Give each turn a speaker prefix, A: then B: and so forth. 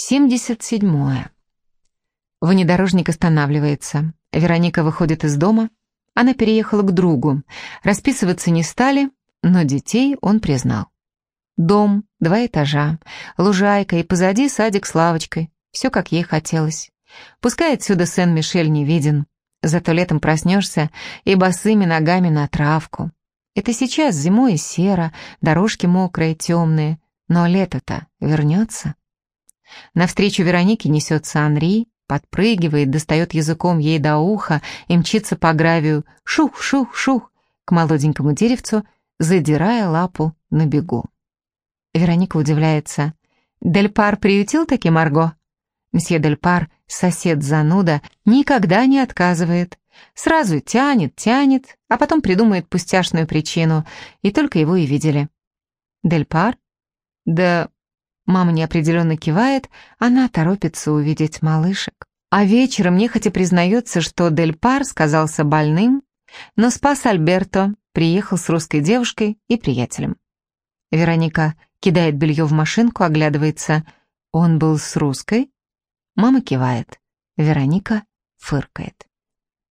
A: 77. Внедорожник останавливается. Вероника выходит из дома. Она переехала к другу. Расписываться не стали, но детей он признал. Дом, два этажа, лужайка и позади садик с лавочкой. Все, как ей хотелось. Пускай отсюда Сен-Мишель не виден, зато летом проснешься и босыми ногами на травку. Это сейчас зимой серо, дорожки мокрые, темные, но лето-то вернется. Навстречу Веронике несется Анри, подпрыгивает, достает языком ей до уха и мчится по гравию шух-шух-шух к молоденькому деревцу, задирая лапу на бегу. Вероника удивляется. «Дель Пар приютил таки Марго?» Мсье Дель Пар, сосед зануда, никогда не отказывает. Сразу тянет, тянет, а потом придумает пустяшную причину, и только его и видели. Дель Пар? Да Мама неопределенно кивает, она торопится увидеть малышек. А вечером нехотя признается, что Дель Пар сказался больным, но спас Альберто, приехал с русской девушкой и приятелем. Вероника кидает белье в машинку, оглядывается. Он был с русской? Мама кивает. Вероника фыркает.